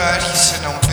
adorar e se não